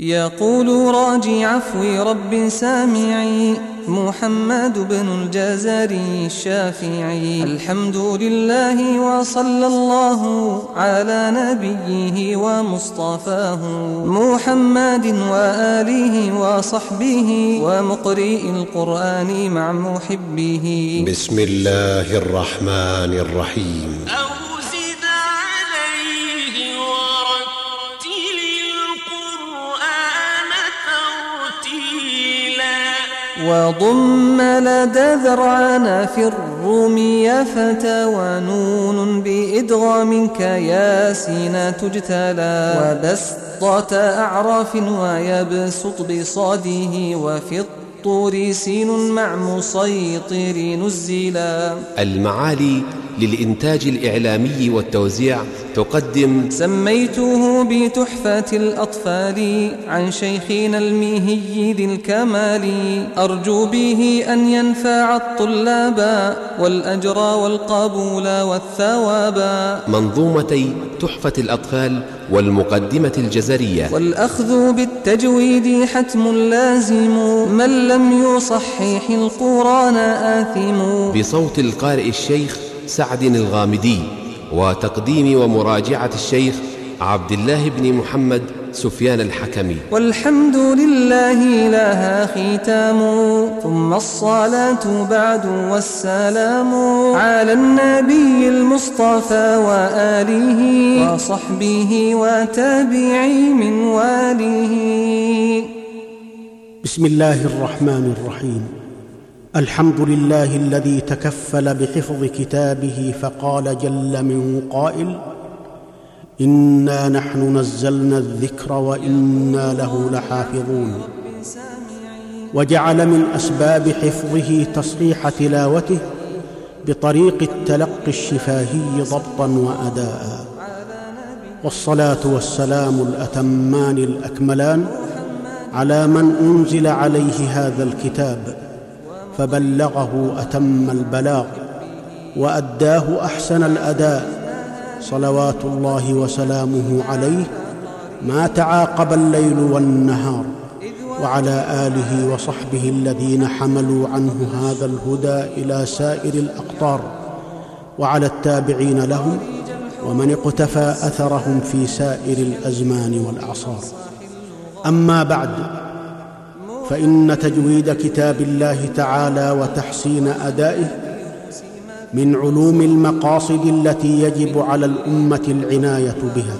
يقول راجي عفو رب سامعي محمد بن الجزري الشافعي. الحمد لله وصلى الله على نبيه ومصطفاه. محمد وآله وصحبه ومقرئ القرآن مع محبه. بسم الله الرحمن الرحيم. وضم لدى ذرعنا في الروم فتى ونون بإدغام كياسين تجتلى وبسطة أعراف ويبسط بصاده وفي الطور سين مع مسيطر نزلا المعالي للإنتاج الإعلامي والتوزيع تقدم سميته بتحفة الأطفال عن شيخنا الميهي ذي الكمال. أرجو به أن ينفع الطلاب والأجر والقبول والثواب. منظومتي تحفة الأطفال والمقدمة الجزرية. والأخذ بالتجويد حتم لازم. من لم يصحح القرآن آثم. بصوت القارئ الشيخ سعد الغامدي وتقديم ومراجعة الشيخ عبد الله بن محمد سفيان الحكمي. والحمد لله لها ختام ثم الصلاة بعد والسلام على النبي المصطفى وآله وصحبه وتابعي من واله بسم الله الرحمن الرحيم. الحمد لله الذي تكفل بحفظ كتابه فقال جل من قائل إنا نحن نزلنا الذكر وإنا له لحافظون. وجعل من أسباب حفظه تصحيح تلاوته بطريق التلقي الشفاهي ضبطا وأداء. والصلاة والسلام الأتمان الأكملان على من أنزل عليه هذا الكتاب. فبلغه أتم البلاغ وأداه أحسن الأداء صلوات الله وسلامه عليه ما تعاقب الليل والنهار وعلى آله وصحبه الذين حملوا عنه هذا الهدى إلى سائر الأقطار وعلى التابعين لهم ومن اقتفى أثرهم في سائر الأزمان والأعصار. أما بعد فإن تجويد كتاب الله تعالى وتحسين أدائه من علوم المقاصد التي يجب على الأمة العناية بها.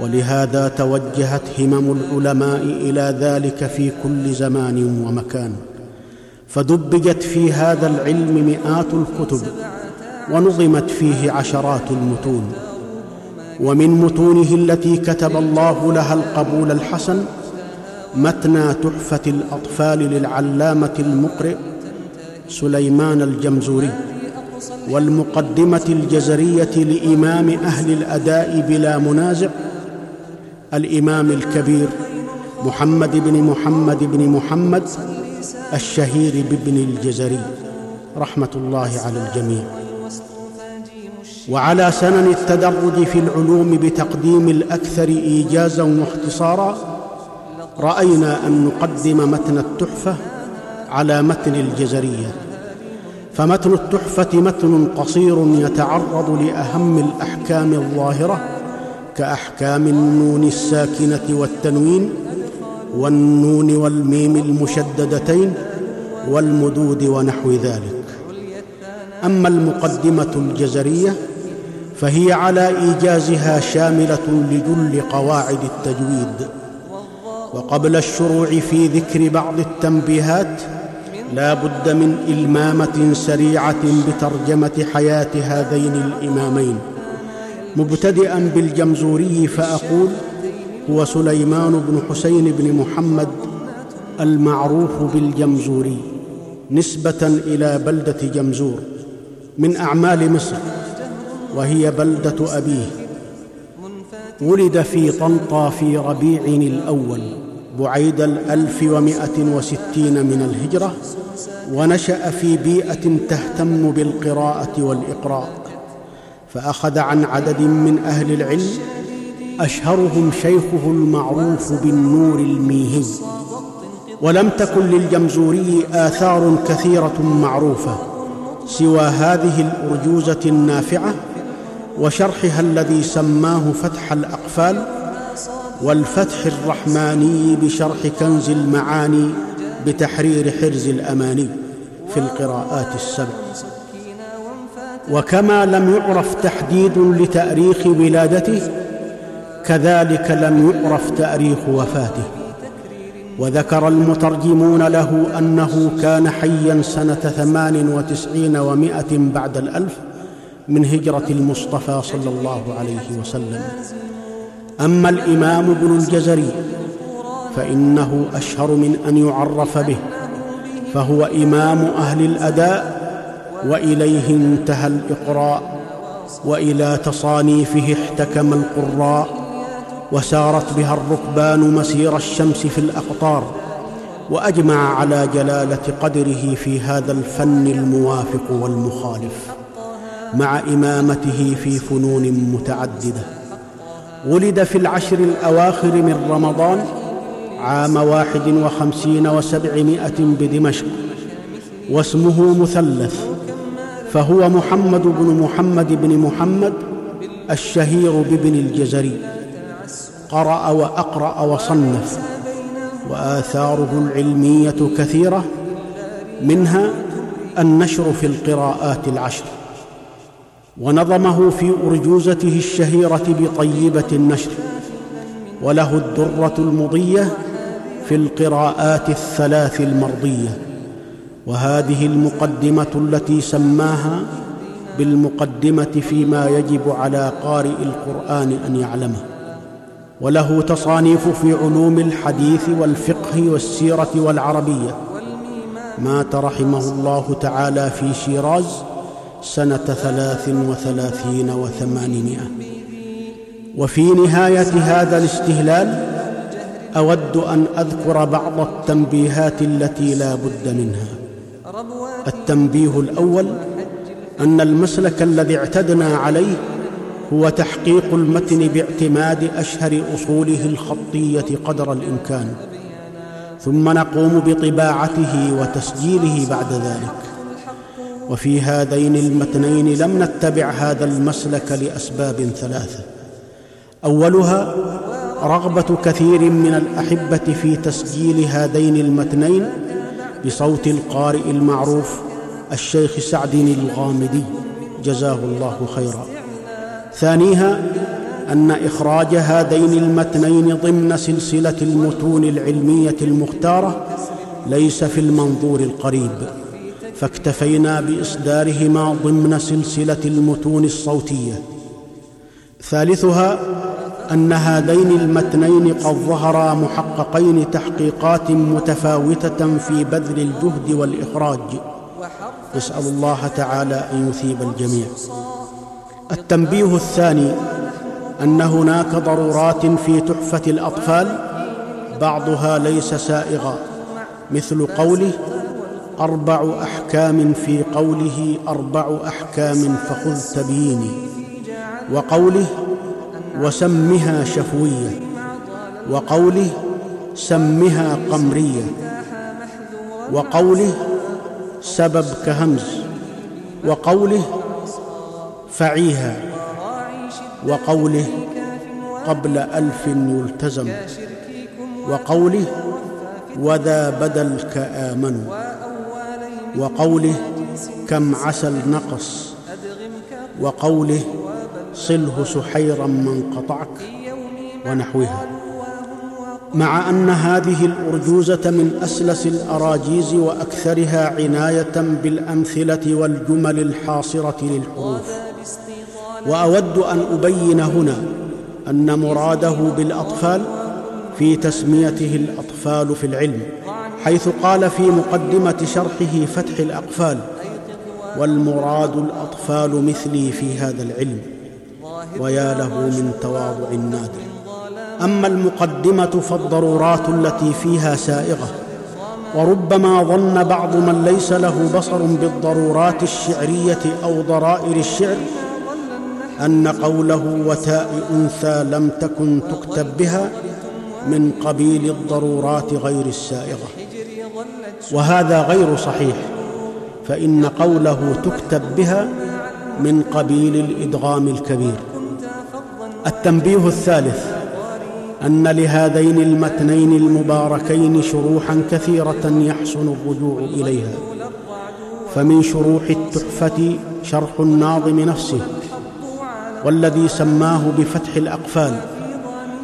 ولهذا توجهت همم العلماء إلى ذلك في كل زمان ومكان. فدبجت في هذا العلم مئات الكتب ونظمت فيه عشرات المتون. ومن متونه التي كتب الله لها القبول الحسن متنى تحفة الأطفال للعلامة المقرئ سليمان الجمزوري والمقدمة الجزرية لإمام أهل الأداء بلا منازع الإمام الكبير محمد بن محمد بن محمد الشهير بابن الجزري رحمة الله على الجميع. وعلى سنن التدرج في العلوم بتقديم الأكثر إيجازا واختصارا رأينا أن نقدم متن التحفة على متن الجزرية. فمتن التحفة متن قصير يتعرض لأهم الأحكام الظاهرة كأحكام النون الساكنة والتنوين والنون والميم المشددتين والمدود ونحو ذلك. أما المقدمة الجزرية فهي على إيجازها شاملة لجل قواعد التجويد. وقبل الشروع في ذكر بعض التنبيهات لا بد من إلمامة سريعة بترجمة حياة هذين الإمامين. مبتدئا بالجمزوري فأقول هو سليمان بن حسين بن محمد المعروف بالجمزوري نسبة إلى بلدة جمزور من أعمال مصر وهي بلدة أبيه. ولد في طنطا في ربيع الأول بعيد الألف ومائة وستين من الهجرة ونشأ في بيئة تهتم بالقراءة والإقراء فأخذ عن عدد من أهل العلم أشهرهم شيخه المعروف بالنور الميهي. ولم تكن للجمزوري آثار كثيرة معروفة سوى هذه الأرجوزة النافعة وشرحها الذي سماه فتح الأقفال والفتح الرحماني بشرح كنز المعاني بتحرير حرز الأماني في القراءات السبع. وكما لم يعرف تحديد لتأريخ ولادته كذلك لم يعرف تأريخ وفاته. وذكر المترجمون له أنه كان حيا سنة ثمان وتسعين ومائة بعد الألف من هجرة المصطفى صلى الله عليه وسلم. أما الإمام ابن الجزري فإنه أشهر من أن يعرف به فهو إمام أهل الأداء وإليه انتهى الإقراء وإلى تصانيفه احتكم القراء وسارت بها الركبان مسير الشمس في الأقطار وأجمع على جلالة قدره في هذا الفن الموافق والمخالف. مع إمامته في فنون متعددة. ولد في العشر الأواخر من رمضان عام واحد وخمسين وسبعمائة بدمشق واسمه مثلث فهو محمد بن محمد بن محمد الشهير بابن الجزري. قرأ وأقرأ وصنف وآثاره العلمية كثيرة منها النشر في القراءات العشر. ونظمه في أرجوزته الشهيرة بطيبة النشر وله الدرة المضية في القراءات الثلاث المرضية وهذه المقدمة التي سماها بالمقدمة فيما يجب على قارئ القرآن أن يعلمه. وله تصانيف في علوم الحديث والفقه والسيرة والعربية مات رحمه الله تعالى في شيراز سنة ثلاث وثلاثين وثمانمائة. وفي نهاية هذا الاستهلال أود أن أذكر بعض التنبيهات التي لا بد منها. التنبيه الأول أن المسلك الذي اعتدنا عليه هو تحقيق المتن باعتماد أشهر أصوله الخطية قدر الإمكان. ثم نقوم بطباعته وتسجيله بعد ذلك. وفي هذين المتنين لم نتبع هذا المسلك لأسباب ثلاثة. أولها رغبة كثير من الأحبة في تسجيل هذين المتنين بصوت القارئ المعروف الشيخ سعد الغامدي. جزاه الله خيرا. ثانيها أن إخراج هذين المتنين ضمن سلسلة المتون العلمية المختارة ليس في المنظور القريب. فاكتفينا بإصدارهما ضمن سلسلة المتون الصوتية. ثالثها أن هذين المتنين قد ظهرا محققين تحقيقات متفاوتة في بذل الجهد والإخراج. نسال الله تعالى أن يثيب الجميع. التنبيه الثاني أن هناك ضرورات في تحفة الأطفال بعضها ليس سائغا مثل قوله أربع أحكام في قوله أربع أحكام فخذ تبييني وقوله وسمها شفوية وقوله سمها قمرية وقوله سبب كهمز وقوله فعيها وقوله قبل ألف يلتزم وقوله وذا بدلك آمنوا وقوله كم عسى النقص وقوله صله سحيرا من قطعك ونحوها. مع أن هذه الأرجوزة من أسلس الأراجيز وأكثرها عناية بالأمثلة والجمل الحاصرة للحروف. وأود أن أبين هنا أن مراده بالأطفال في تسميته الأطفال في العلم. حيث قال في مقدمة شرحه فتح الأقفال والمراد الأطفال مثلي في هذا العلم ويا له من تواضع نادر. أما المقدمة فالضرورات التي فيها سائغة وربما ظن بعض من ليس له بصر بالضرورات الشعرية أو ضرائر الشعر أن قوله وتاء أنثى لم تكن تكتب بها من قبيل الضرورات غير السائغة. وهذا غير صحيح. فإن قوله تكتب بها من قبيل الإدغام الكبير. التنبيه الثالث أن لهذين المتنين المباركين شروحا كثيرة يحسن الرجوع إليها. فمن شروح التحفة شرح الناظم نفسه والذي سماه بفتح الأقفال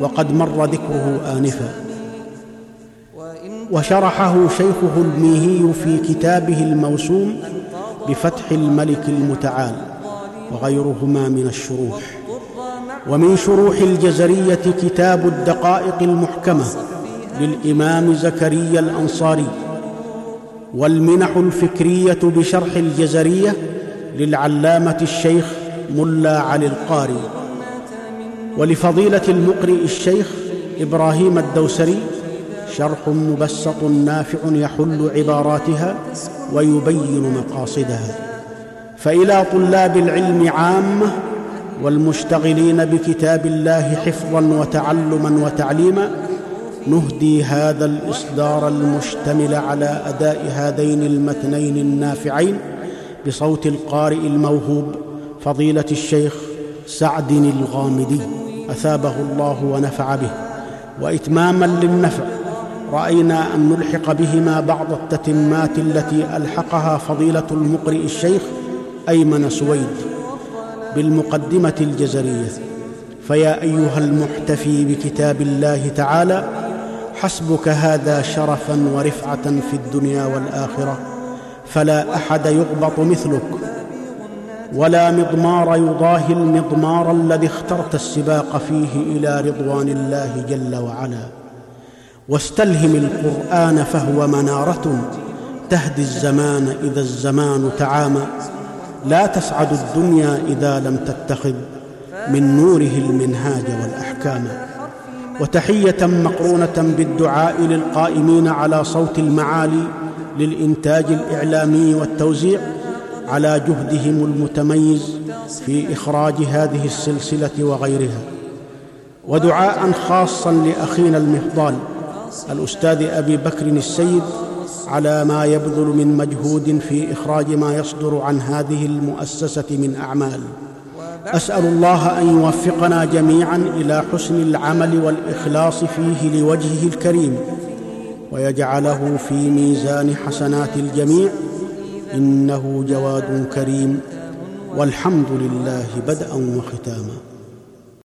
وقد مر ذكره انفا. وشرحه شيخه الميهي في كتابه الموسوم بفتح الملك المتعال وغيرهما من الشروح. ومن شروح الجزرية كتاب الدقائق المحكمة للإمام زكريا الأنصاري. والمنح الفكرية بشرح الجزرية للعلامة الشيخ ملا علي القاري. ولفضيلة المقرئ الشيخ إبراهيم الدوسري شرح مبسط نافع يحل عباراتها ويبين مقاصدها. فإلى طلاب العلم عامه والمشتغلين بكتاب الله حفظا وتعلما وتعليما نهدي هذا الإصدار المشتمل على أداء هذين المتنين النافعين بصوت القارئ الموهوب فضيلة الشيخ سعد الغامدي أثابه الله ونفع به واتماما للنفع. رأينا أن نلحق بهما بعض التتمات التي ألحقها فضيلة المقرئ الشيخ أيمن سويد بالمقدمة الجزرية. فيا أيها المحتفي بكتاب الله تعالى حسبك هذا شرفا ورفعه في الدنيا والآخرة فلا أحد يغبط مثلك ولا مضمار يضاهي المضمار الذي اخترت السباق فيه إلى رضوان الله جل وعلا. واستلهم القرآن فهو منارة. تهدي الزمان إذا الزمان تعامى لا تسعد الدنيا إذا لم تتخذ من نوره المنهاج والأحكام. وتحية مقرونة بالدعاء للقائمين على صوت المعالي للإنتاج الإعلامي والتوزيع على جهدهم المتميز في إخراج هذه السلسلة وغيرها. ودعاء خاصا لأخينا المفضال الأستاذ أبي بكر السيد على ما يبذل من مجهود في إخراج ما يصدر عن هذه المؤسسة من أعمال. أسأل الله أن يوفقنا جميعا إلى حسن العمل والإخلاص فيه لوجهه الكريم ويجعله في ميزان حسنات الجميع. إنه جواد كريم والحمد لله بدءا وختاما.